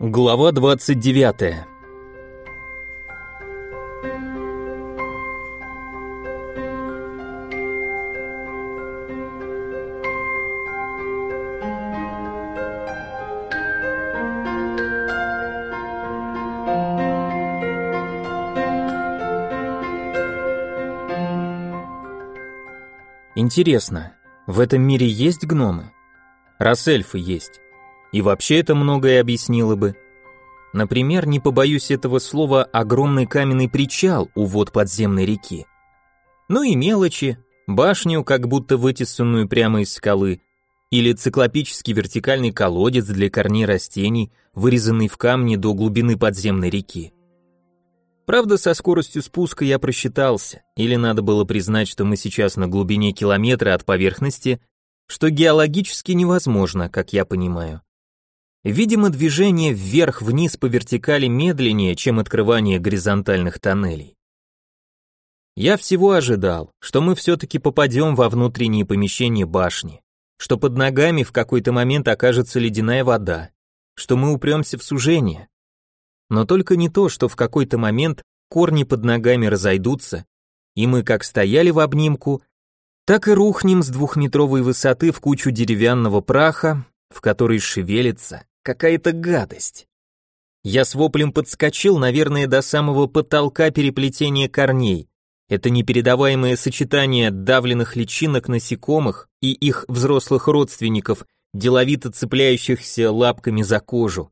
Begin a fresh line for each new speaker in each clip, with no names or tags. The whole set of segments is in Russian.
Глава 29. Интересно, в этом мире есть гномы? Раз эльфы есть, и вообще это многое объяснило бы. Например, не побоюсь этого слова, огромный каменный причал у вод подземной реки. Ну и мелочи, башню, как будто вытесанную прямо из скалы, или циклопический вертикальный колодец для корней растений, вырезанный в камне до глубины подземной реки. Правда, со скоростью спуска я просчитался, или надо было признать, что мы сейчас на глубине километра от поверхности, что геологически невозможно, как я понимаю. Видимо, движение вверх-вниз по вертикали медленнее, чем открывание горизонтальных тоннелей. Я всего ожидал, что мы все-таки попадем во внутренние помещения башни, что под ногами в какой-то момент окажется ледяная вода, что мы упремся в сужение. Но только не то, что в какой-то момент корни под ногами разойдутся, и мы как стояли в обнимку, так и рухнем с двухметровой высоты в кучу деревянного праха, в которой шевелится какая-то гадость. Я с воплем подскочил, наверное, до самого потолка переплетения корней. Это непередаваемое сочетание давленных личинок насекомых и их взрослых родственников, деловито цепляющихся лапками за кожу.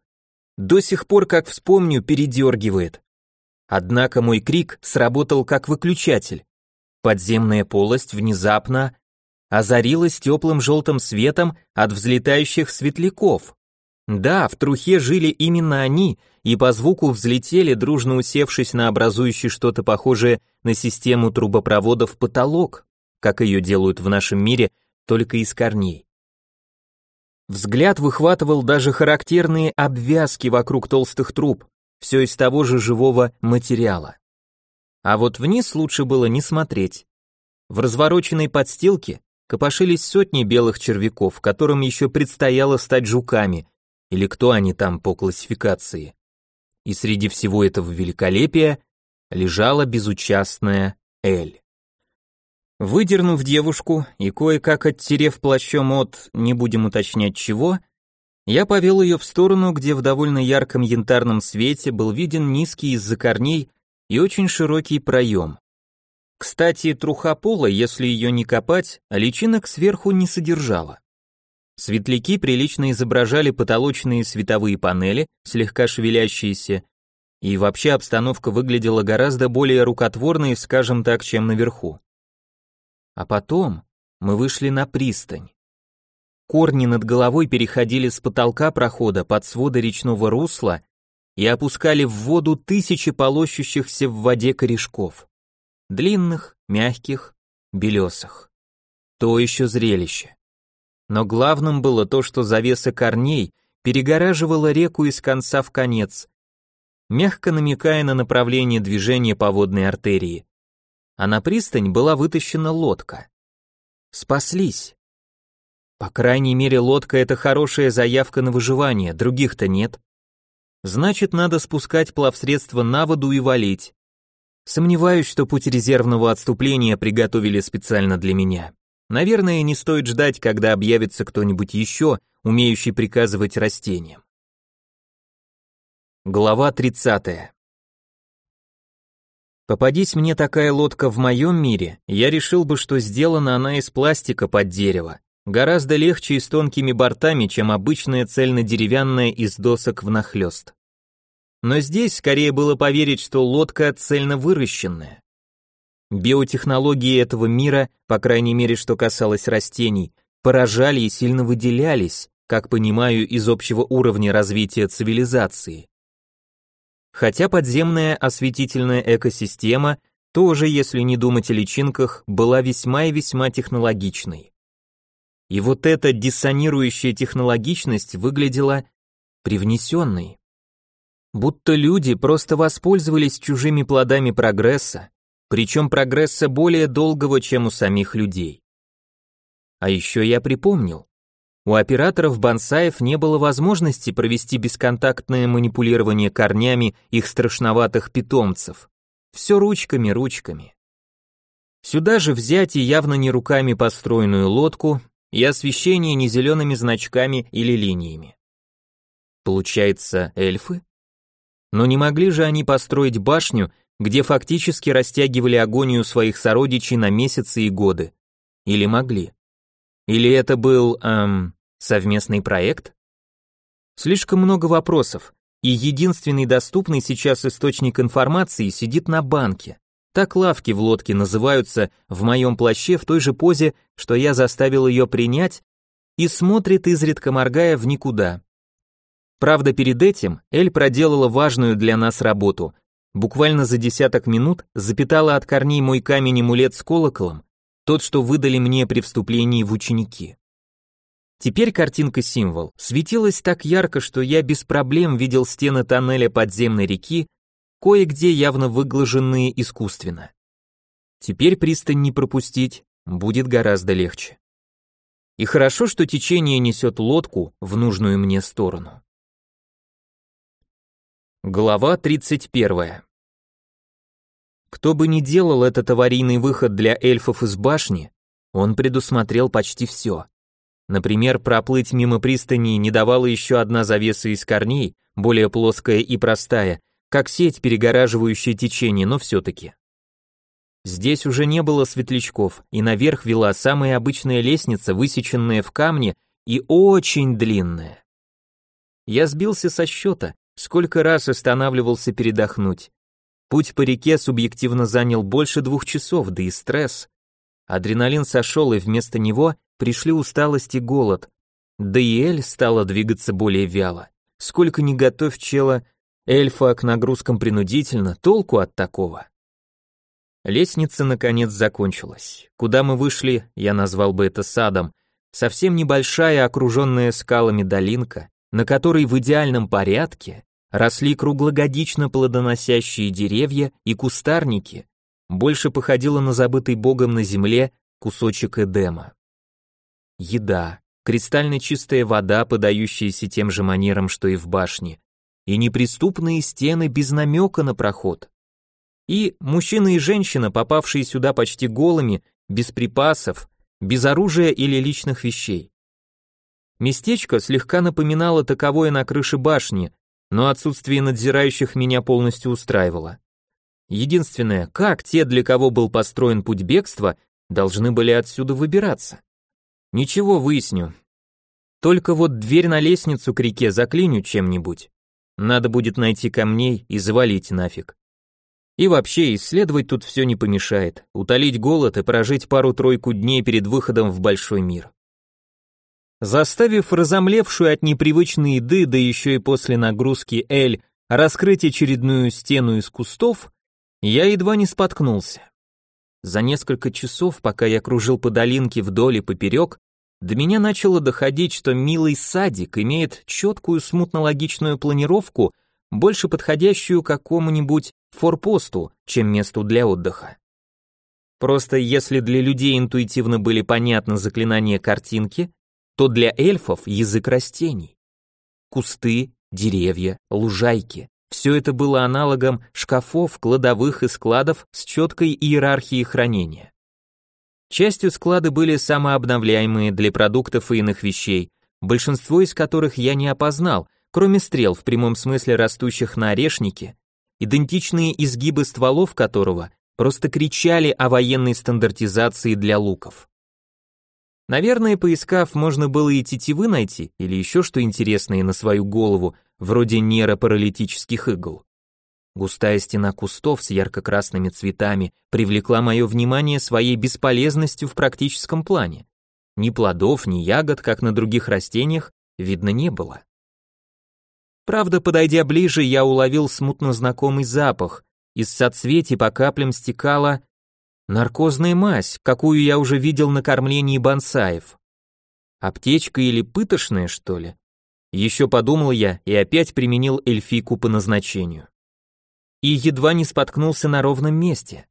До сих пор, как вспомню, передергивает. Однако мой крик сработал как выключатель. Подземная полость внезапно озарилась теплым желтым светом от взлетающих светляков. Да, в трухе жили именно они, и по звуку взлетели, дружно усевшись на образующий что-то похожее на систему трубопроводов потолок, как ее делают в нашем мире, только из корней. Взгляд выхватывал даже характерные обвязки вокруг толстых труб, все из того же живого материала. А вот вниз лучше было не смотреть. В развороченной подстилке копошились сотни белых червяков, которым еще предстояло стать жуками, или кто они там по классификации. И среди всего этого великолепия лежала безучастная Эль. Выдернув девушку и кое-как оттерев плащом от, не будем уточнять чего, я повел ее в сторону, где в довольно ярком янтарном свете был виден низкий из-за корней и очень широкий проем. Кстати, труха пола, если ее не копать, личинок сверху не содержала. Светляки прилично изображали потолочные световые панели, слегка шевелящиеся, и вообще обстановка выглядела гораздо более рукотворной, скажем так, чем наверху. А потом мы вышли на пристань. Корни над головой переходили с потолка прохода под своды речного русла и опускали в воду тысячи полощущихся в воде корешков. Длинных, мягких, белесых. То еще зрелище. Но главным было то, что завеса корней перегораживала реку из конца в конец, мягко намекая на направление движения по водной артерии. А на пристань была вытащена лодка. Спаслись. По крайней мере, лодка — это хорошая заявка на выживание, других-то нет. Значит, надо спускать плавсредство на воду и валить. Сомневаюсь, что путь резервного отступления приготовили специально для меня. Наверное, не стоит ждать, когда объявится кто-нибудь еще, умеющий приказывать растениям. Глава 30. Попадись мне такая лодка в моем мире, я решил бы, что сделана она из пластика под дерево. Гораздо легче и с тонкими бортами, чем обычная цельно-деревянная из досок внахлёст. Но здесь скорее было поверить, что лодка цельно выращенная. Биотехнологии этого мира, по крайней мере, что касалось растений, поражали и сильно выделялись, как понимаю, из общего уровня развития цивилизации. Хотя подземная осветительная экосистема тоже, если не думать о личинках, была весьма и весьма технологичной. И вот эта диссонирующая технологичность выглядела привнесенной. Будто люди просто воспользовались чужими плодами прогресса, причем прогресса более долгого, чем у самих людей. А еще я припомнил. у операторов бонсаев не было возможности провести бесконтактное манипулирование корнями их страшноватых питомцев. Все ручками, ручками. Сюда же взять и явно не руками построенную лодку, и освещение не зелеными значками или линиями. Получается, эльфы? Но не могли же они построить башню, где фактически растягивали агонию своих сородичей на месяцы и годы? Или могли? Или это был, эм, совместный проект? Слишком много вопросов, и единственный доступный сейчас источник информации сидит на банке. Так лавки в лодке называются в моем плаще в той же позе, что я заставил ее принять, и смотрит изредка моргая в никуда. Правда, перед этим Эль проделала важную для нас работу. Буквально за десяток минут запитала от корней мой камень-амулет с колоколом, тот, что выдали мне при вступлении в ученики. Теперь картинка-символ светилась так ярко, что я без проблем видел стены тоннеля подземной реки, кое-где явно выглаженные искусственно. Теперь пристань не пропустить будет гораздо легче. И хорошо, что течение несет лодку в нужную мне сторону. Глава 31. Кто бы ни делал этот аварийный выход для эльфов из башни, он предусмотрел почти все. Например, проплыть мимо пристани не давала еще одна завеса из корней, более плоская и простая, как сеть, перегораживающая течение, но все-таки. Здесь уже не было светлячков, и наверх вела самая обычная лестница, высеченная в камне и очень длинная. Я сбился со счета, сколько раз останавливался передохнуть. Путь по реке субъективно занял больше двух часов, да и стресс. Адреналин сошел, и вместо него пришли усталость и голод. Да и Эль стала двигаться более вяло. Сколько ни готовь чела, эльфа к нагрузкам принудительно, толку от такого. Лестница наконец закончилась. Куда мы вышли, я назвал бы это садом, совсем небольшая, окруженная скалами долинка, на которой в идеальном порядке росли круглогодично плодоносящие деревья и кустарники, больше походило на забытый богом на земле кусочек Эдема. Еда, кристально чистая вода, подающаяся тем же манерам, что и в башне, и неприступные стены без намека на проход. И мужчина и женщина, попавшие сюда почти голыми, без припасов, без оружия или личных вещей. Местечко слегка напоминало таковое на крыше башни, но отсутствие надзирающих меня полностью устраивало. Единственное, как те, для кого был построен путь бегства, должны были отсюда выбираться? Ничего, выясню. Только вот дверь на лестницу к реке заклиню чем-нибудь. Надо будет найти камней и завалить нафиг. И вообще, исследовать тут все не помешает, утолить голод и прожить пару-тройку дней перед выходом в большой мир. Заставив разомлевшую от непривычной еды, да еще и после нагрузки Эль, раскрыть очередную стену из кустов, я едва не споткнулся. За несколько часов, пока я кружил по долинке вдоль и поперек, до меня начало доходить, что милый садик имеет четкую смутно-логичную планировку, больше подходящую какому-нибудь форпосту, чем месту для отдыха. Просто если для людей интуитивно были понятны заклинания картинки, то для эльфов язык растений. Кусты, деревья, лужайки. Все это было аналогом шкафов, кладовых и складов с четкой иерархией хранения. Частью склады были самообновляемые для продуктов и иных вещей, большинство из которых я не опознал, кроме стрел в прямом смысле растущих на орешнике, идентичные изгибы стволов которого просто кричали о военной стандартизации для луков. Наверное, поискав, можно было и тетивы найти, или еще что интересное на свою голову, вроде нейропаралитических игл. Густая стена кустов с ярко-красными цветами привлекла мое внимание своей бесполезностью в практическом плане. Ни плодов, ни ягод, как на других растениях, видно не было. Правда, подойдя ближе, я уловил смутно знакомый запах. Из соцветий по каплям стекала Наркозная мазь, какую я уже видел на кормлении бонсаев. Аптечка или пытошная, что ли? Еще подумал я и опять применил эльфику по назначению. И едва не споткнулся на ровном месте.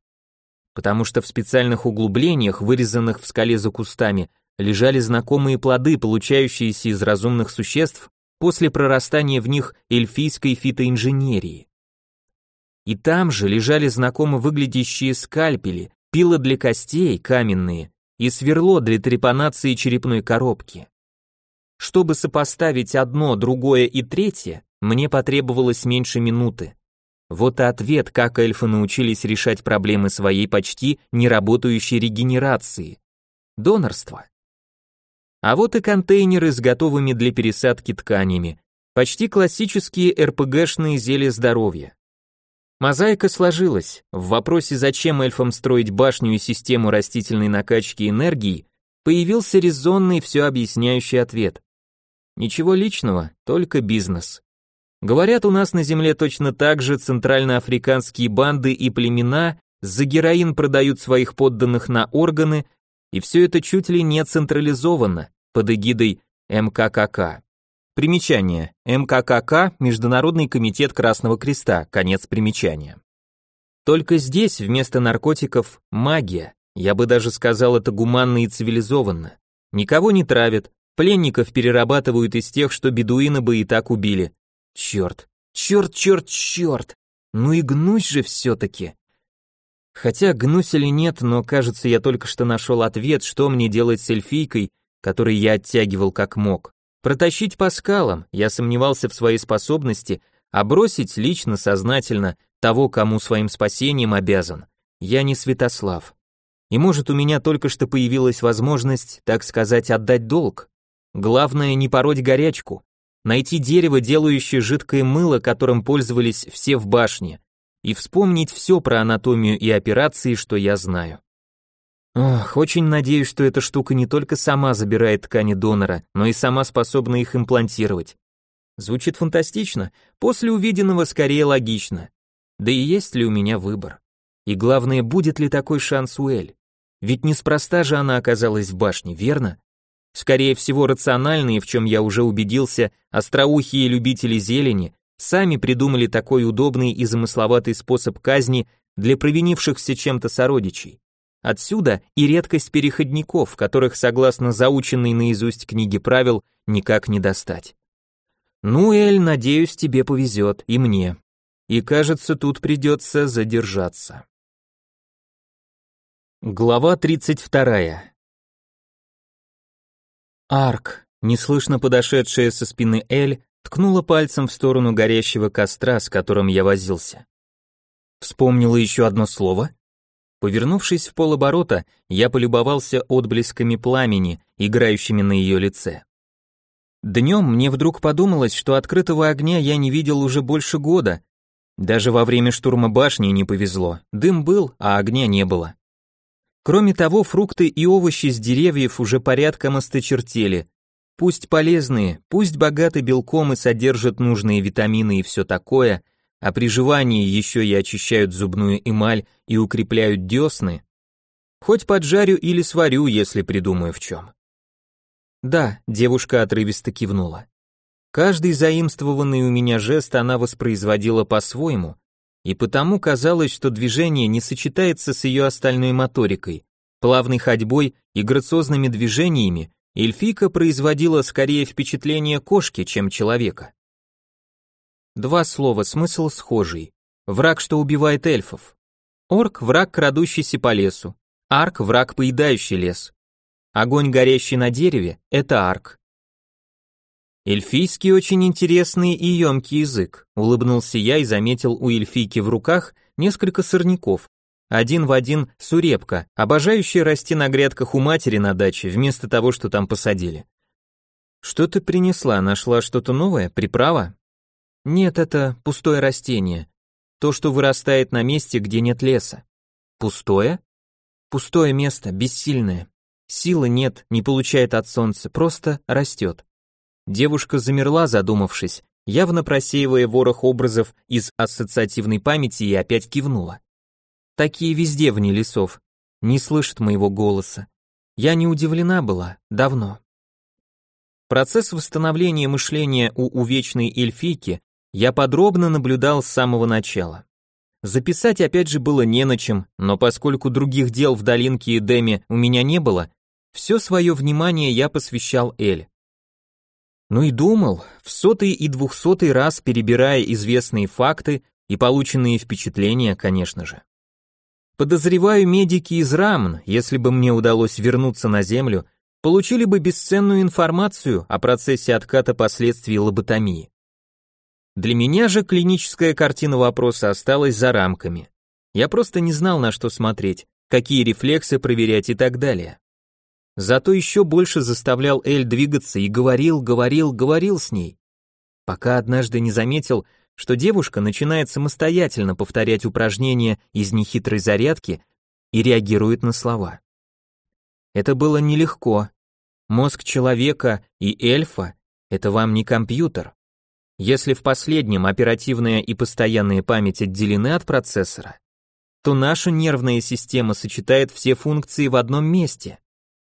Потому что в специальных углублениях, вырезанных в скале за кустами, лежали знакомые плоды, получающиеся из разумных существ после прорастания в них эльфийской фитоинженерии. И там же лежали знакомо выглядящие скальпели, пилы для костей, каменные, и сверло для трепанации черепной коробки. Чтобы сопоставить одно, другое и третье, мне потребовалось меньше минуты. Вот и ответ, как эльфы научились решать проблемы своей почти неработающей регенерации. Донорство. А вот и контейнеры с готовыми для пересадки тканями. Почти классические РПГшные зелья здоровья. Мозаика сложилась. В вопросе, зачем эльфам строить башню и систему растительной накачки энергии, появился резонный все объясняющий ответ. Ничего личного, только бизнес. Говорят, у нас на земле точно так же центральноафриканские банды и племена за героин продают своих подданных на органы, и все это чуть ли не централизовано под эгидой МККК. Примечание. МККК – Международный комитет Красного Креста, конец примечания. Только здесь вместо наркотиков магия. Я бы даже сказал это гуманно и цивилизованно. Никого не травят, пленников перерабатывают из тех, что бедуины бы и так убили. Черт, черт, черт, черт. Ну и гнусь же все-таки. Хотя гнусь или нет, но кажется, я только что нашел ответ, что мне делать с эльфийкой, который я оттягивал как мог. Протащить по скалам, я сомневался в своей способности, а бросить лично, сознательно, того, кому своим спасением обязан. Я не Святослав. И может у меня только что появилась возможность, так сказать, отдать долг. Главное не пороть горячку, найти дерево, делающее жидкое мыло, которым пользовались все в башне, и вспомнить все про анатомию и операции, что я знаю. Ох, очень надеюсь, что эта штука не только сама забирает ткани донора, но и сама способна их имплантировать. Звучит фантастично, после увиденного скорее логично. Да и есть ли у меня выбор? И главное, будет ли такой шанс у Эль? Ведь неспроста же она оказалась в башне, верно? Скорее всего, рациональные, в чем я уже убедился, остроухие любители зелени, сами придумали такой удобный и замысловатый способ казни для провинившихся чем-то сородичей. Отсюда и редкость переходников, которых, согласно заученной наизусть книге правил, никак не достать. Ну, Эль, надеюсь, тебе повезет, и мне. И кажется, тут придется задержаться. Глава 32. Арк, неслышно подошедшая со спины Эль, ткнула пальцем в сторону горящего костра, с которым я возился. Вспомнила еще одно слово, Повернувшись в полоборота, я полюбовался отблесками пламени, играющими на ее лице. Днем мне вдруг подумалось, что открытого огня я не видел уже больше года. Даже во время штурма башни не повезло. Дым был, а огня не было. Кроме того, фрукты и овощи с деревьев уже порядком осточертели. Пусть полезные, пусть богаты белком и содержат нужные витамины и все такое – а при жевании еще и очищают зубную эмаль и укрепляют десны, хоть поджарю или сварю, если придумаю в чем. Да, девушка отрывисто кивнула. Каждый заимствованный у меня жест она воспроизводила по-своему, и потому казалось, что движение не сочетается с ее остальной моторикой. Плавной ходьбой и грациозными движениями эльфийка производила скорее впечатление кошки, чем человека. Два слова, смысл схожий. Враг, что убивает эльфов. Орк – враг, крадущийся по лесу. Арк – враг, поедающий лес. Огонь, горящий на дереве – это арк. Эльфийский очень интересный и емкий язык, улыбнулся я и заметил у эльфийки в руках несколько сорняков. Один в один сурепка, обожающая расти на грядках у матери на даче, вместо того, что там посадили. Что ты принесла? Нашла что-то новое? Приправа? Нет, это пустое растение. То, что вырастает на месте, где нет леса. Пустое? Пустое место, бессильное. Силы нет, не получает от солнца, просто растет. Девушка замерла, задумавшись, явно просеивая ворох образов из ассоциативной памяти и опять кивнула. Такие везде вне лесов. Не слышат моего голоса. Я не удивлена была, давно. Процесс восстановления мышления у увечной эльфийки я подробно наблюдал с самого начала. Записать опять же было не на чем, но поскольку других дел в долинке и Деме у меня не было, все свое внимание я посвящал Эль. Ну и думал, в сотый и двухсотый раз перебирая известные факты и полученные впечатления, конечно же. Подозреваю, медики из Рамн, если бы мне удалось вернуться на Землю, получили бы бесценную информацию о процессе отката последствий лоботомии. Для меня же клиническая картина вопроса осталась за рамками. Я просто не знал, на что смотреть, какие рефлексы проверять и так далее. Зато еще больше заставлял Эль двигаться и говорил, говорил, говорил с ней. Пока однажды не заметил, что девушка начинает самостоятельно повторять упражнения из нехитрой зарядки и реагирует на слова. Это было нелегко. Мозг человека и эльфа — это вам не компьютер. Если в последнем оперативная и постоянная память отделены от процессора, то наша нервная система сочетает все функции в одном месте,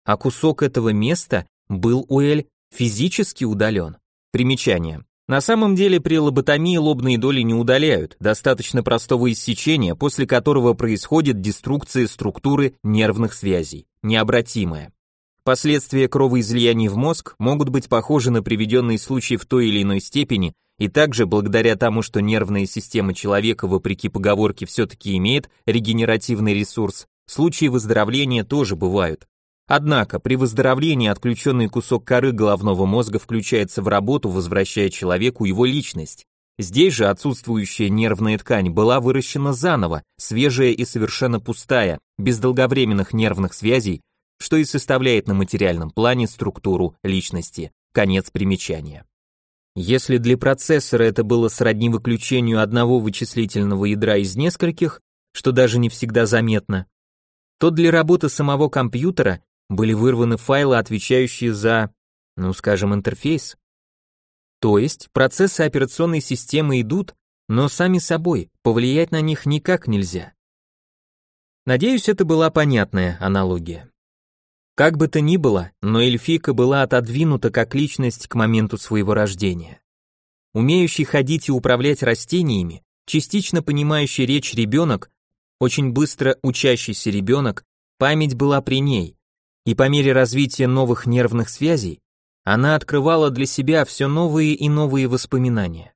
а кусок этого места был у Эль физически удален. Примечание. На самом деле при лоботомии лобные доли не удаляют, достаточно простого иссечения, после которого происходит деструкция структуры нервных связей, необратимая. Последствия кровоизлияний в мозг могут быть похожи на приведенные случаи в той или иной степени, и также благодаря тому, что нервная система человека, вопреки поговорке, все-таки имеет регенеративный ресурс, случаи выздоровления тоже бывают. Однако при выздоровлении отключенный кусок коры головного мозга включается в работу, возвращая человеку его личность. Здесь же отсутствующая нервная ткань была выращена заново, свежая и совершенно пустая, без долговременных нервных связей, что и составляет на материальном плане структуру личности. Конец примечания. Если для процессора это было сродни выключению одного вычислительного ядра из нескольких, что даже не всегда заметно, то для работы самого компьютера были вырваны файлы, отвечающие за, ну скажем, интерфейс. То есть процессы операционной системы идут, но сами собой, повлиять на них никак нельзя. Надеюсь, это была понятная аналогия. Как бы то ни было, но эльфийка была отодвинута как личность к моменту своего рождения. Умеющий ходить и управлять растениями, частично понимающий речь ребенок, очень быстро учащийся ребенок, память была при ней, и по мере развития новых нервных связей она открывала для себя все новые и новые воспоминания.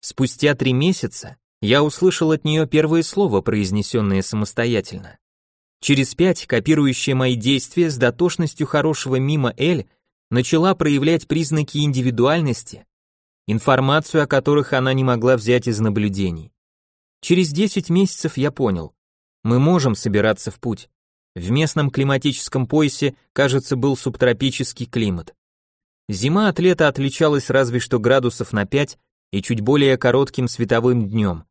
Спустя три месяца я услышал от нее первое слово, произнесенное самостоятельно. Через пять, копирующая мои действия с дотошностью хорошего мимо Эль, начала проявлять признаки индивидуальности, информацию о которых она не могла взять из наблюдений. Через десять месяцев я понял, мы можем собираться в путь. В местном климатическом поясе, кажется, был субтропический климат. Зима от лета отличалась разве что градусов на 5 и чуть более коротким световым днем.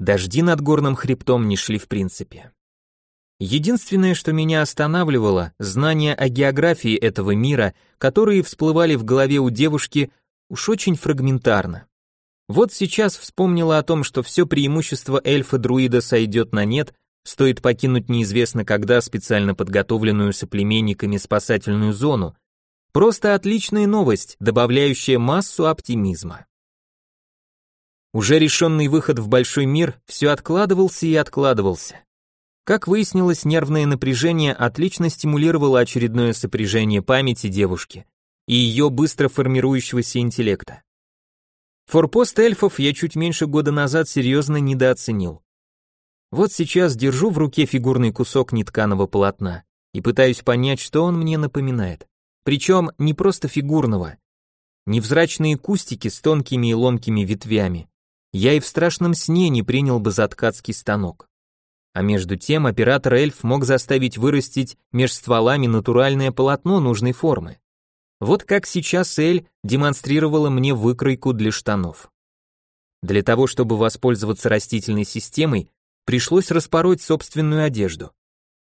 Дожди над горным хребтом не шли в принципе. Единственное, что меня останавливало, знания о географии этого мира, которые всплывали в голове у девушки уж очень фрагментарно. Вот сейчас вспомнила о том, что все преимущество эльфа-друида сойдет на нет, Стоит покинуть неизвестно когда специально подготовленную соплеменниками спасательную зону. Просто отличная новость, добавляющая массу оптимизма. Уже решенный выход в большой мир все откладывался и откладывался. Как выяснилось, нервное напряжение отлично стимулировало очередное сопряжение памяти девушки и ее быстро формирующегося интеллекта. Форпост эльфов я чуть меньше года назад серьезно недооценил. Вот сейчас держу в руке фигурный кусок нетканого полотна и пытаюсь понять, что он мне напоминает. Причем не просто фигурного. Невзрачные кустики с тонкими и ломкими ветвями. Я и в страшном сне не принял бы за ткацкий станок. А между тем оператор-эльф мог заставить вырастить меж стволами натуральное полотно нужной формы. Вот как сейчас Эль демонстрировала мне выкройку для штанов. Для того, чтобы воспользоваться растительной системой, пришлось распороть собственную одежду.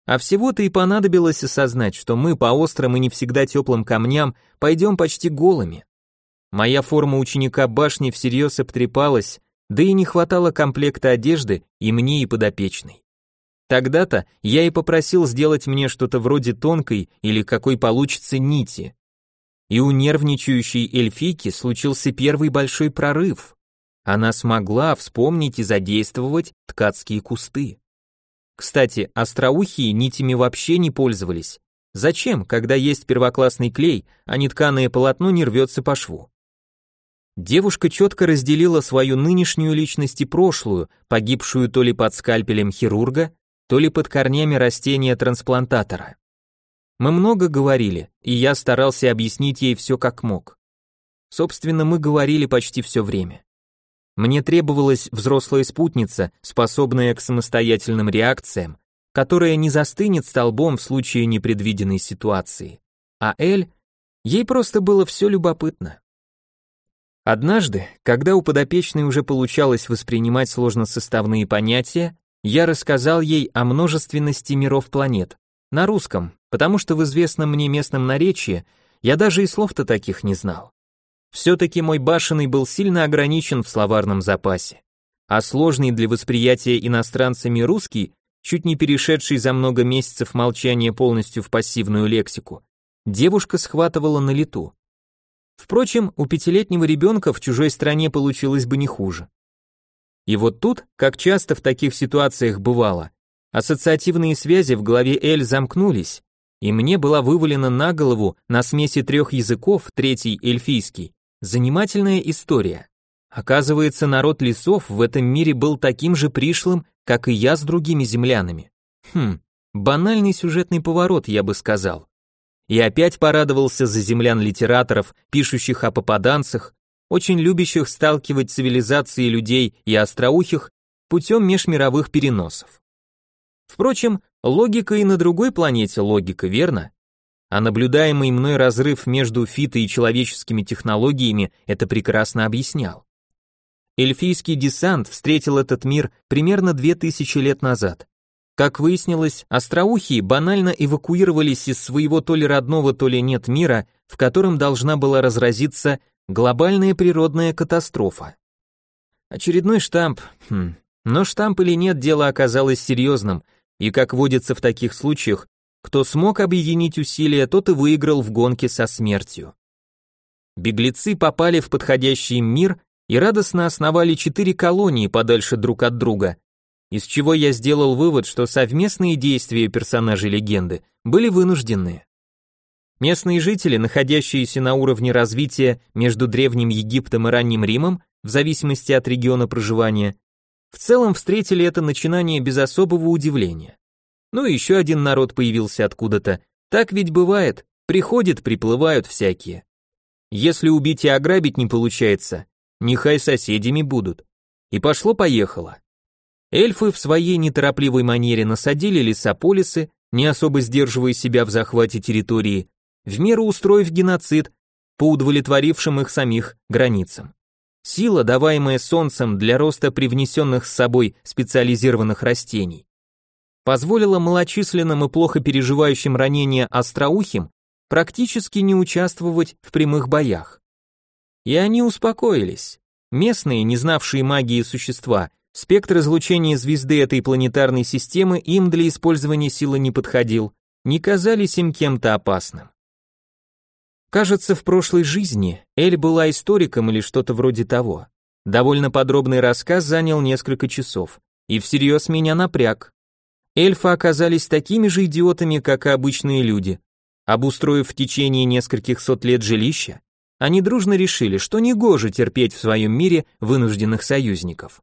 А всего-то и понадобилось осознать, что мы по острым и не всегда теплым камням пойдем почти голыми. Моя форма ученика башни всерьез обтрепалась, да и не хватало комплекта одежды и мне, и подопечной. Тогда-то я и попросил сделать мне что-то вроде тонкой или какой получится нити. И у нервничающей эльфийки случился первый большой прорыв. Она смогла вспомнить и задействовать ткацкие кусты. Кстати, остроухие нитями вообще не пользовались. Зачем, когда есть первоклассный клей, а нетканое полотно не рвется по шву? Девушка четко разделила свою нынешнюю личность и прошлую, погибшую то ли под скальпелем хирурга, то ли под корнями растения трансплантатора. Мы много говорили, и я старался объяснить ей все как мог. Собственно, мы говорили почти все время. Мне требовалась взрослая спутница, способная к самостоятельным реакциям, которая не застынет столбом в случае непредвиденной ситуации. А Эль, ей просто было все любопытно. Однажды, когда у подопечной уже получалось воспринимать сложносоставные понятия, я рассказал ей о множественности миров планет, на русском, потому что в известном мне местном наречии я даже и слов-то таких не знал. Все-таки мой башенный был сильно ограничен в словарном запасе, а сложный для восприятия иностранцами русский, чуть не перешедший за много месяцев молчания полностью в пассивную лексику, девушка схватывала на лету. Впрочем, у пятилетнего ребенка в чужой стране получилось бы не хуже. И вот тут, как часто в таких ситуациях бывало, ассоциативные связи в голове Эль замкнулись, и мне была вывалена на голову на смеси трех языков, третий эльфийский, занимательная история. Оказывается, народ лесов в этом мире был таким же пришлым, как и я с другими землянами. Хм, банальный сюжетный поворот, я бы сказал и опять порадовался за землян-литераторов, пишущих о попаданцах, очень любящих сталкивать цивилизации людей и остроухих путем межмировых переносов. Впрочем, логика и на другой планете логика, верно? А наблюдаемый мной разрыв между фито и человеческими технологиями это прекрасно объяснял. Эльфийский десант встретил этот мир примерно 2000 лет назад. Как выяснилось, остроухие банально эвакуировались из своего то ли родного, то ли нет мира, в котором должна была разразиться глобальная природная катастрофа. Очередной штамп, хм, но штамп или нет, дело оказалось серьезным, и как водится в таких случаях, кто смог объединить усилия, тот и выиграл в гонке со смертью. Беглецы попали в подходящий мир и радостно основали четыре колонии подальше друг от друга, из чего я сделал вывод, что совместные действия персонажей легенды были вынужденные. Местные жители, находящиеся на уровне развития между Древним Египтом и Ранним Римом, в зависимости от региона проживания, в целом встретили это начинание без особого удивления. Ну и еще один народ появился откуда-то. Так ведь бывает, приходят, приплывают всякие. Если убить и ограбить не получается, нехай соседями будут. И пошло-поехало. Эльфы в своей неторопливой манере насадили лесополисы, не особо сдерживая себя в захвате территории, в меру устроив геноцид по удовлетворившим их самих границам. Сила, даваемая солнцем для роста привнесенных с собой специализированных растений, позволила малочисленным и плохо переживающим ранения остроухим практически не участвовать в прямых боях. И они успокоились. Местные, не знавшие магии существа, Спектр излучения звезды этой планетарной системы им для использования силы не подходил, не казались им кем-то опасным. Кажется, в прошлой жизни Эль была историком или что-то вроде того. Довольно подробный рассказ занял несколько часов и всерьез меня напряг. Эльфы оказались такими же идиотами, как и обычные люди. Обустроив в течение нескольких сот лет жилища, они дружно решили, что негоже терпеть в своем мире вынужденных союзников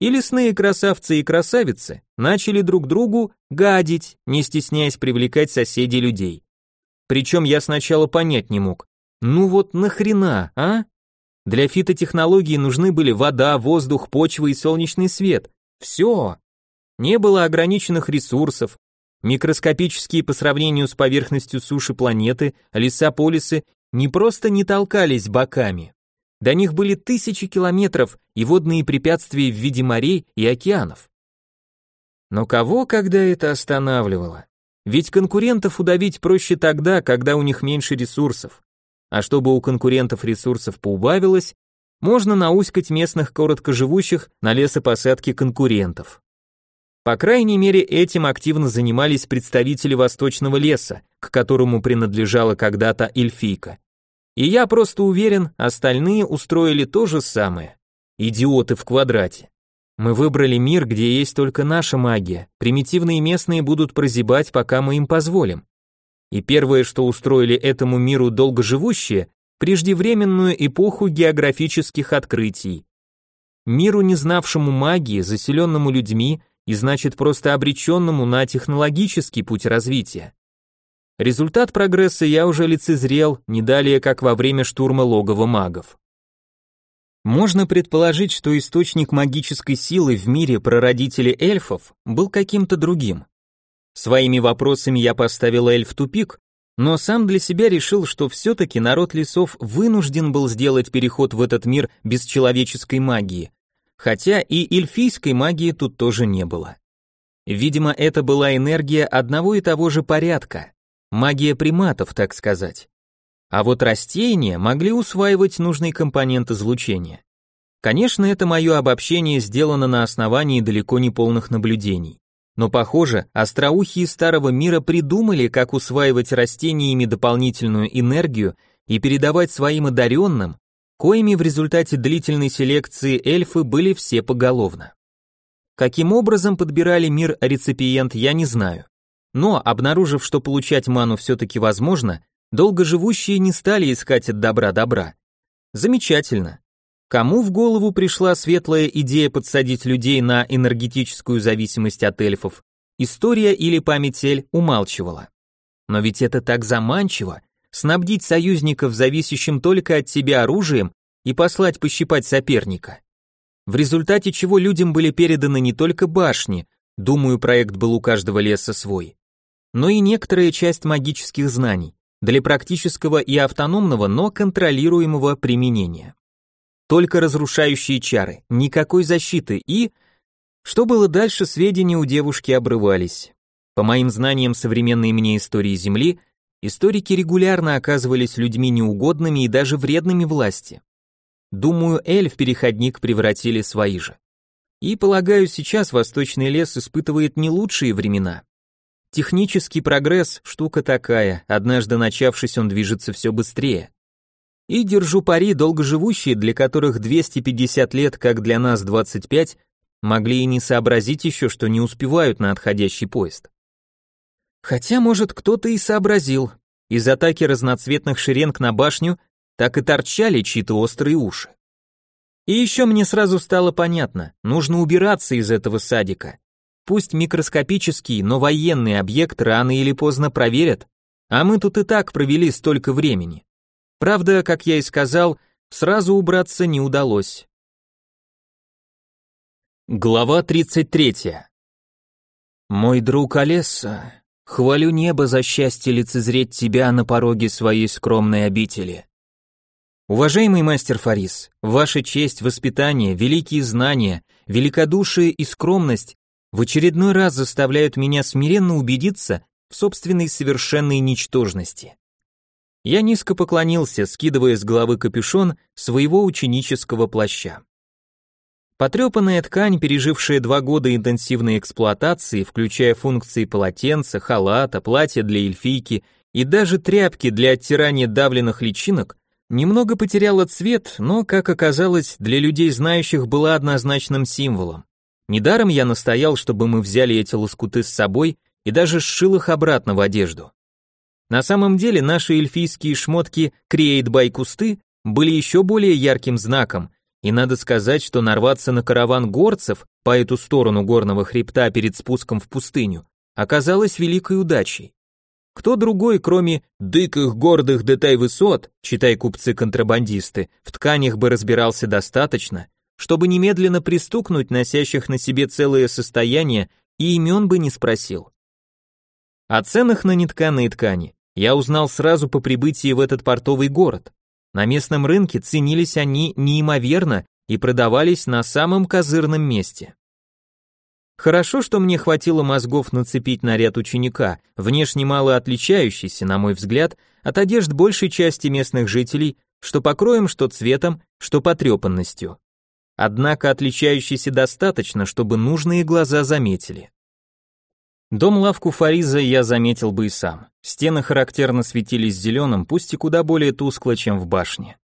и лесные красавцы и красавицы начали друг другу гадить, не стесняясь привлекать соседей людей. Причем я сначала понять не мог. Ну вот нахрена, а? Для фитотехнологии нужны были вода, воздух, почва и солнечный свет. Все. Не было ограниченных ресурсов. Микроскопические по сравнению с поверхностью суши планеты, леса-полисы не просто не толкались боками, до них были тысячи километров и водные препятствия в виде морей и океанов. Но кого когда это останавливало? Ведь конкурентов удавить проще тогда, когда у них меньше ресурсов. А чтобы у конкурентов ресурсов поубавилось, можно науськать местных короткоживущих на лесопосадке конкурентов. По крайней мере, этим активно занимались представители восточного леса, к которому принадлежала когда-то эльфийка. И я просто уверен, остальные устроили то же самое. Идиоты в квадрате. Мы выбрали мир, где есть только наша магия. Примитивные местные будут прозябать, пока мы им позволим. и первое, что устроили этому миру долгоживущие, преждевременную эпоху географических открытий. Миру, не знавшему магии, заселенному людьми и значит просто обреченному на технологический путь развития. Результат прогресса я уже лицезрел не далее, как во время штурма логова магов. Можно предположить, что источник магической силы в мире прародителей эльфов был каким-то другим. Своими вопросами я поставил эльф тупик, но сам для себя решил, что все-таки народ лесов вынужден был сделать переход в этот мир без человеческой магии, хотя и эльфийской магии тут тоже не было. Видимо, это была энергия одного и того же порядка, магия приматов, так сказать. А вот растения могли усваивать нужный компонент излучения. Конечно, это мое обобщение сделано на основании далеко не полных наблюдений. Но, похоже, остроухие старого мира придумали, как усваивать растениями дополнительную энергию и передавать своим одаренным, коими в результате длительной селекции эльфы были все поголовно. Каким образом подбирали мир реципиент, я не знаю. Но, обнаружив, что получать ману все-таки возможно, долгоживущие не стали искать от добра добра. Замечательно. Кому в голову пришла светлая идея подсадить людей на энергетическую зависимость от эльфов, история или память умалчивала. Но ведь это так заманчиво, снабдить союзников зависящим только от тебя оружием и послать пощипать соперника. В результате чего людям были переданы не только башни, думаю, проект был у каждого леса свой, но и некоторая часть магических знаний для практического и автономного, но контролируемого применения. Только разрушающие чары, никакой защиты и... Что было дальше, сведения у девушки обрывались. По моим знаниям современной мне истории Земли, историки регулярно оказывались людьми неугодными и даже вредными власти. Думаю, эльф-переходник превратили свои же. И, полагаю, сейчас Восточный лес испытывает не лучшие времена. Технический прогресс – штука такая, однажды начавшись, он движется все быстрее. И держу пари, долгоживущие, для которых 250 лет, как для нас 25, могли и не сообразить еще, что не успевают на отходящий поезд. Хотя, может, кто-то и сообразил. Из атаки разноцветных шеренг на башню так и торчали чьи-то острые уши. И еще мне сразу стало понятно, нужно убираться из этого садика. Пусть микроскопический, но военный объект рано или поздно проверят, а мы тут и так провели столько времени. Правда, как я и сказал, сразу убраться не удалось. Глава 33. Мой друг Олесса, хвалю небо за счастье лицезреть тебя на пороге своей скромной обители. Уважаемый мастер Фарис, ваша честь, воспитание, великие знания, великодушие и скромность в очередной раз заставляют меня смиренно убедиться в собственной совершенной ничтожности. Я низко поклонился, скидывая с головы капюшон своего ученического плаща. Потрепанная ткань, пережившая два года интенсивной эксплуатации, включая функции полотенца, халата, платья для эльфийки и даже тряпки для оттирания давленных личинок, немного потеряла цвет, но, как оказалось, для людей знающих была однозначным символом. Недаром я настоял, чтобы мы взяли эти лоскуты с собой и даже сшил их обратно в одежду. На самом деле наши эльфийские шмотки Create by Кусты были еще более ярким знаком, и надо сказать, что нарваться на караван горцев по эту сторону горного хребта перед спуском в пустыню оказалось великой удачей. Кто другой, кроме диких гордых детай высот, читай купцы-контрабандисты, в тканях бы разбирался достаточно, чтобы немедленно пристукнуть носящих на себе целое состояние и имен бы не спросил. О ценах на нетканые ткани я узнал сразу по прибытии в этот портовый город. На местном рынке ценились они неимоверно и продавались на самом козырном месте. Хорошо, что мне хватило мозгов нацепить наряд ученика, внешне мало отличающийся, на мой взгляд, от одежд большей части местных жителей, что покроем, что цветом, что потрепанностью однако отличающийся достаточно, чтобы нужные глаза заметили. Дом-лавку Фариза я заметил бы и сам. Стены характерно светились зеленым, пусть и куда более тускло, чем в башне.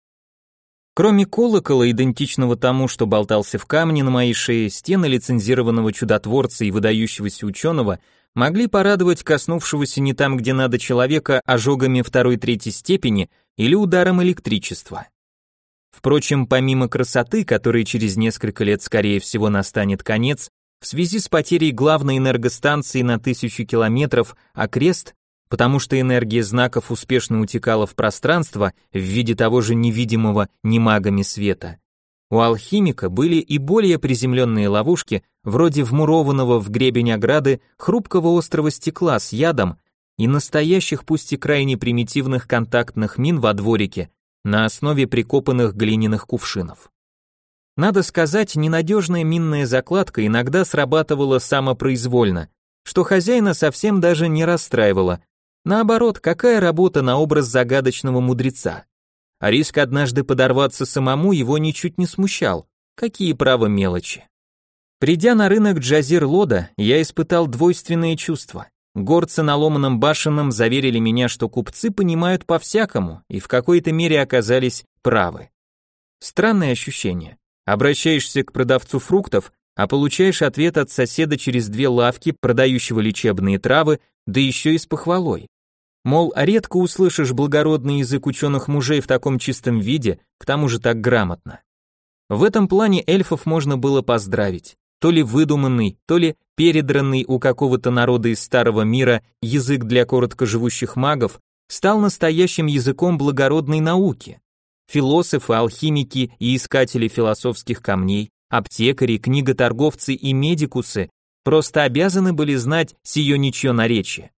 Кроме колокола, идентичного тому, что болтался в камне на моей шее, стены лицензированного чудотворца и выдающегося ученого могли порадовать коснувшегося не там, где надо человека ожогами второй-третьей степени или ударом электричества. Впрочем, помимо красоты, которой через несколько лет скорее всего настанет конец, в связи с потерей главной энергостанции на тысячу километров окрест, потому что энергия знаков успешно утекала в пространство в виде того же невидимого немагами света, у алхимика были и более приземленные ловушки, вроде вмурованного в гребень ограды хрупкого острого стекла с ядом и настоящих, пусть и крайне примитивных контактных мин во дворике на основе прикопанных глиняных кувшинов. Надо сказать, ненадежная минная закладка иногда срабатывала самопроизвольно, что хозяина совсем даже не расстраивало. Наоборот, какая работа на образ загадочного мудреца? а риск однажды подорваться самому его ничуть не смущал. Какие право мелочи. Придя на рынок Джазир-Лода, я испытал двойственные чувства. Горцы на ломаном башенном заверили меня, что купцы понимают по-всякому и в какой-то мере оказались правы. Странное ощущение. Обращаешься к продавцу фруктов, а получаешь ответ от соседа через две лавки, продающего лечебные травы, да еще и с похвалой. Мол, редко услышишь благородный язык ученых мужей в таком чистом виде, к тому же так грамотно. В этом плане эльфов можно было поздравить. То ли выдуманный, то ли передранный у какого-то народа из старого мира язык для короткоживущих магов стал настоящим языком благородной науки. Философы, алхимики и искатели философских камней, аптекари, книготорговцы и медикусы просто обязаны были знать сие ничье наречие.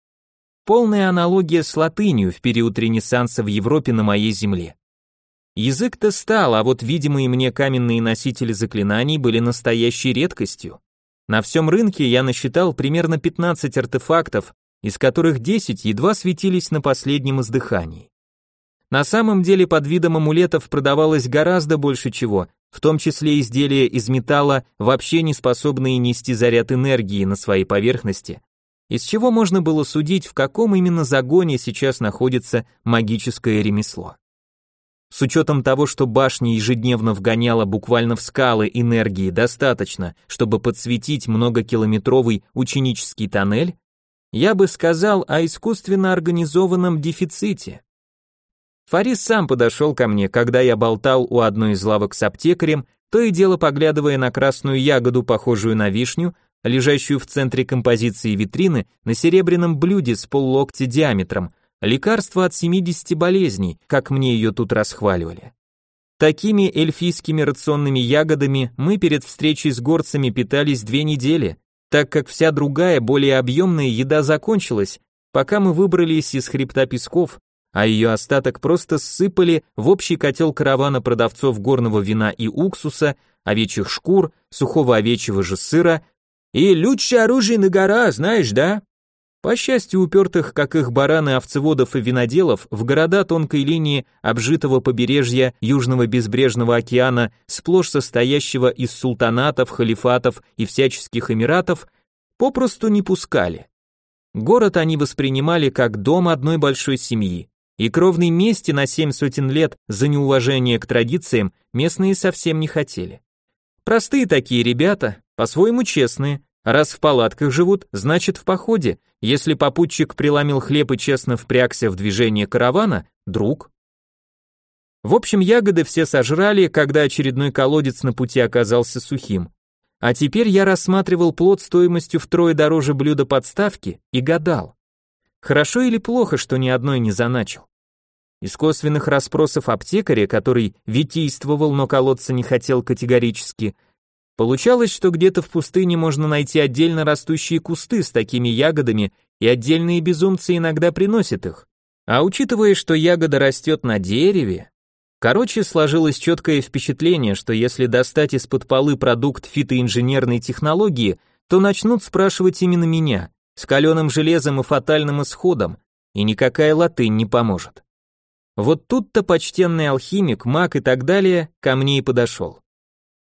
Полная аналогия с латынью в период Ренессанса в Европе на моей земле. Язык-то стал, а вот видимые мне каменные носители заклинаний были настоящей редкостью. На всем рынке я насчитал примерно 15 артефактов, из которых 10 едва светились на последнем издыхании. На самом деле под видом амулетов продавалось гораздо больше чего, в том числе изделия из металла, вообще не способные нести заряд энергии на своей поверхности, из чего можно было судить, в каком именно загоне сейчас находится магическое ремесло. С учетом того, что башня ежедневно вгоняла буквально в скалы энергии достаточно, чтобы подсветить многокилометровый ученический тоннель, я бы сказал о искусственно организованном дефиците. Фарис сам подошел ко мне, когда я болтал у одной из лавок с аптекарем, то и дело поглядывая на красную ягоду, похожую на вишню, лежащую в центре композиции витрины на серебряном блюде с поллоктя диаметром, лекарство от 70 болезней, как мне ее тут расхваливали. Такими эльфийскими рационными ягодами мы перед встречей с горцами питались две недели, так как вся другая, более объемная еда закончилась, пока мы выбрались из хребта песков, а ее остаток просто ссыпали в общий котел каравана продавцов горного вина и уксуса, овечьих шкур, сухого овечьего же сыра, и лучшее оружие на гора, знаешь, да? По счастью, упертых, как их бараны, овцеводов и виноделов, в города тонкой линии обжитого побережья Южного безбрежного океана, сплошь состоящего из султанатов, халифатов и всяческих эмиратов, попросту не пускали. Город они воспринимали как дом одной большой семьи, и кровной мести на семь сотен лет за неуважение к традициям местные совсем не хотели. Простые такие ребята, по-своему честные, Раз в палатках живут, значит в походе. Если попутчик приламил хлеб и честно впрягся в движение каравана, друг. В общем, ягоды все сожрали, когда очередной колодец на пути оказался сухим. А теперь я рассматривал плод стоимостью втрое дороже блюда подставки и гадал. Хорошо или плохо, что ни одной не заначил? Из косвенных расспросов аптекаря, который витийствовал, но колодца не хотел категорически, Получалось, что где-то в пустыне можно найти отдельно растущие кусты с такими ягодами, и отдельные безумцы иногда приносят их. А учитывая, что ягода растет на дереве, короче, сложилось четкое впечатление, что если достать из-под полы продукт фитоинженерной технологии, то начнут спрашивать именно меня, с каленым железом и фатальным исходом, и никакая латынь не поможет. Вот тут-то почтенный алхимик, маг и так далее ко мне и подошел.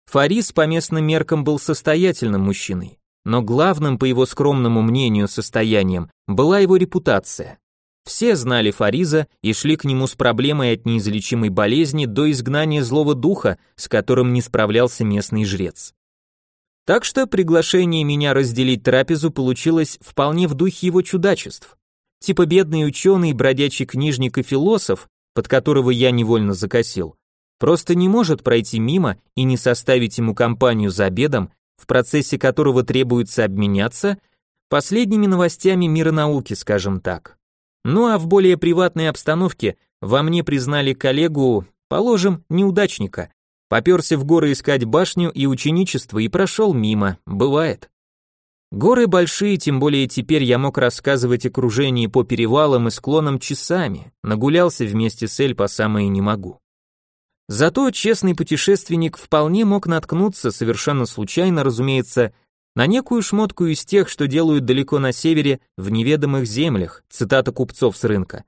Фарис по местным меркам был состоятельным мужчиной, но главным, по его скромному мнению, состоянием была его репутация. Все знали Фариза и шли к нему с проблемой от неизлечимой болезни до изгнания злого духа, с которым не справлялся местный жрец. Так что приглашение меня разделить трапезу получилось вполне в духе его чудачеств. Типа бедный ученый, бродячий книжник и философ, под которого я невольно закосил, просто не может пройти мимо и не составить ему компанию за обедом, в процессе которого требуется обменяться последними новостями мира науки, скажем так. Ну а в более приватной обстановке во мне признали коллегу, положим, неудачника, Поперся в горы искать башню и ученичество и прошел мимо, бывает. Горы большие, тем более теперь я мог рассказывать окружении по перевалам и склонам часами, нагулялся вместе с Эль по самое не могу. Зато честный путешественник вполне мог наткнуться, совершенно случайно, разумеется, на некую шмотку из тех, что делают далеко на севере, в неведомых землях, цитата купцов с рынка.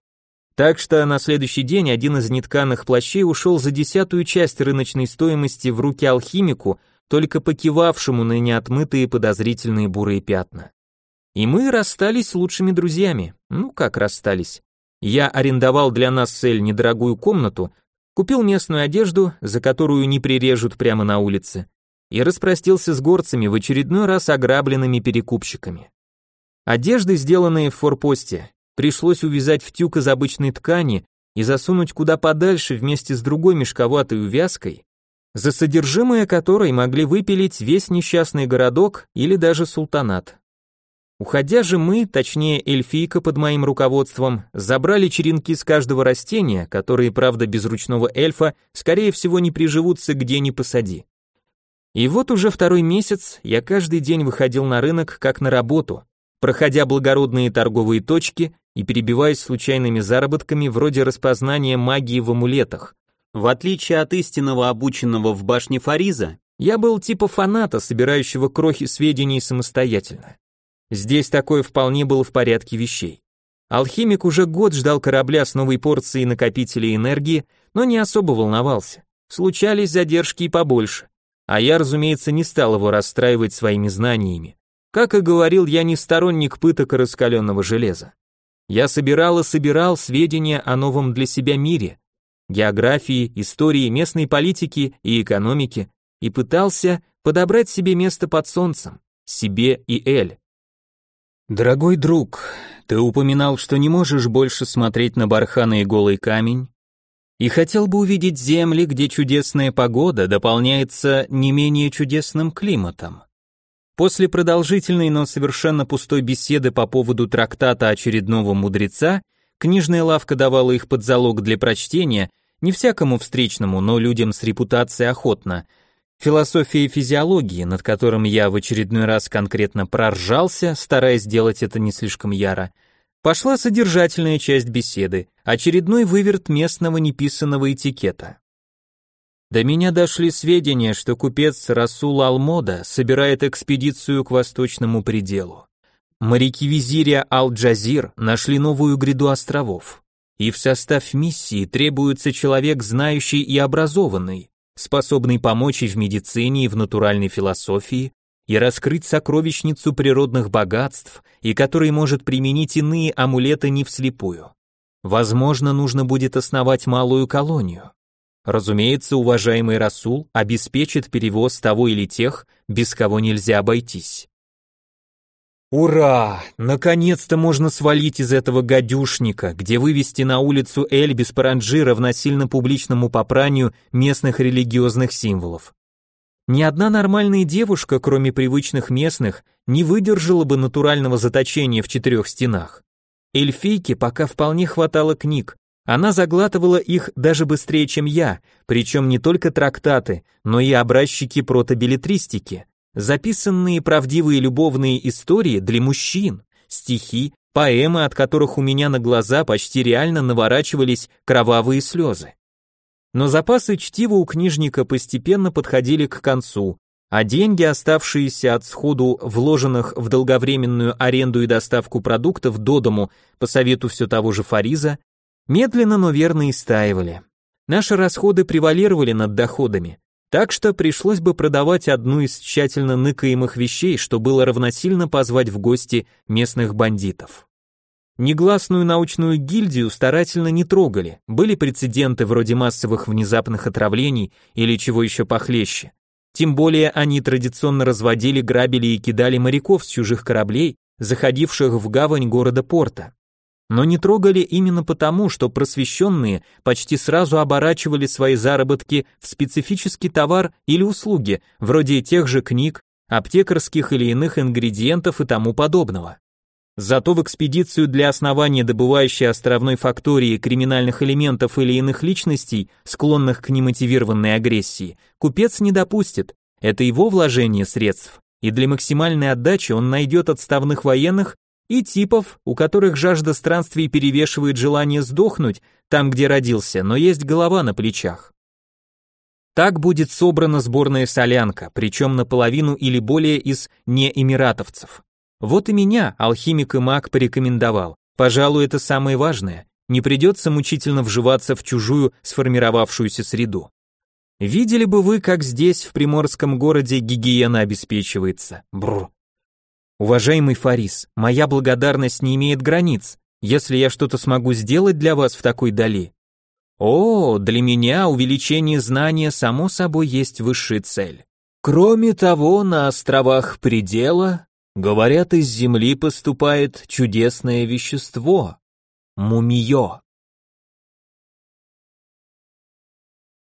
Так что на следующий день один из нетканых плащей ушел за десятую часть рыночной стоимости в руки алхимику, только покивавшему на неотмытые подозрительные бурые пятна. И мы расстались лучшими друзьями. Ну как расстались? Я арендовал для нас с Эль недорогую комнату, купил местную одежду, за которую не прирежут прямо на улице, и распростился с горцами в очередной раз ограбленными перекупщиками. Одежды, сделанные в форпосте, пришлось увязать в тюк из обычной ткани и засунуть куда подальше вместе с другой мешковатой увязкой, за содержимое которой могли выпилить весь несчастный городок или даже султанат. Уходя же мы, точнее эльфийка под моим руководством, забрали черенки с каждого растения, которые, правда, без ручного эльфа, скорее всего, не приживутся где ни посади. И вот уже второй месяц я каждый день выходил на рынок как на работу, проходя благородные торговые точки и перебиваясь случайными заработками вроде распознания магии в амулетах. В отличие от истинного обученного в башне Фариза, я был типа фаната, собирающего крохи сведений самостоятельно. Здесь такое вполне было в порядке вещей. Алхимик уже год ждал корабля с новой порцией накопителей энергии, но не особо волновался. Случались задержки и побольше. А я, разумеется, не стал его расстраивать своими знаниями. Как и говорил, я не сторонник пыток раскаленного железа. Я собирал и собирал сведения о новом для себя мире, географии, истории, местной политики и экономики, и пытался подобрать себе место под солнцем, себе и Эль. Дорогой друг, ты упоминал, что не можешь больше смотреть на барханы и голый камень, и хотел бы увидеть земли, где чудесная погода дополняется не менее чудесным климатом. После продолжительной, но совершенно пустой беседы по поводу трактата очередного мудреца, книжная лавка давала их под залог для прочтения, не всякому встречному, но людям с репутацией охотно. Философия физиологии, над которым я в очередной раз конкретно проржался, стараясь сделать это не слишком яро, пошла содержательная часть беседы, очередной выверт местного неписанного этикета. До меня дошли сведения, что купец Расул Алмода собирает экспедицию к восточному пределу. Моряки визиря Ал-Джазир нашли новую гряду островов. И в состав миссии требуется человек знающий и образованный, способный помочь и в медицине, и в натуральной философии, и раскрыть сокровищницу природных богатств, и который может применить иные амулеты не вслепую. Возможно, нужно будет основать малую колонию. Разумеется, уважаемый Расул обеспечит перевоз того или тех, без кого нельзя обойтись. Ура! Наконец-то можно свалить из этого гадюшника, где вывести на улицу Эль без паранджи равносильно публичному попранию местных религиозных символов. Ни одна нормальная девушка, кроме привычных местных, не выдержала бы натурального заточения в четырех стенах. Эльфийке пока вполне хватало книг, она заглатывала их даже быстрее, чем я, причем не только трактаты, но и образчики протобилетристики, записанные правдивые любовные истории для мужчин, стихи, поэмы, от которых у меня на глаза почти реально наворачивались кровавые слезы. Но запасы чтива у книжника постепенно подходили к концу, а деньги, оставшиеся от сходу вложенных в долговременную аренду и доставку продуктов до дому по совету все того же Фариза, медленно, но верно истаивали. Наши расходы превалировали над доходами, так что пришлось бы продавать одну из тщательно ныкаемых вещей, что было равносильно позвать в гости местных бандитов. Негласную научную гильдию старательно не трогали, были прецеденты вроде массовых внезапных отравлений или чего еще похлеще. Тем более они традиционно разводили, грабили и кидали моряков с чужих кораблей, заходивших в гавань города Порта. Но не трогали именно потому, что просвещенные почти сразу оборачивали свои заработки в специфический товар или услуги, вроде тех же книг, аптекарских или иных ингредиентов и тому подобного. Зато в экспедицию для основания добывающей островной фактории криминальных элементов или иных личностей, склонных к немотивированной агрессии, купец не допустит. Это его вложение средств, и для максимальной отдачи он найдет отставных военных и типов, у которых жажда странствий перевешивает желание сдохнуть там, где родился, но есть голова на плечах. Так будет собрана сборная солянка, причем наполовину или более из неэмиратовцев. Вот и меня алхимик и маг порекомендовал. Пожалуй, это самое важное. Не придется мучительно вживаться в чужую сформировавшуюся среду. Видели бы вы, как здесь, в приморском городе, гигиена обеспечивается. Бррр. Уважаемый Фарис, моя благодарность не имеет границ. Если я что-то смогу сделать для вас в такой дали. О, для меня увеличение знания само собой есть высшая цель. Кроме того, на островах предела Говорят, из земли поступает чудесное вещество — мумиё.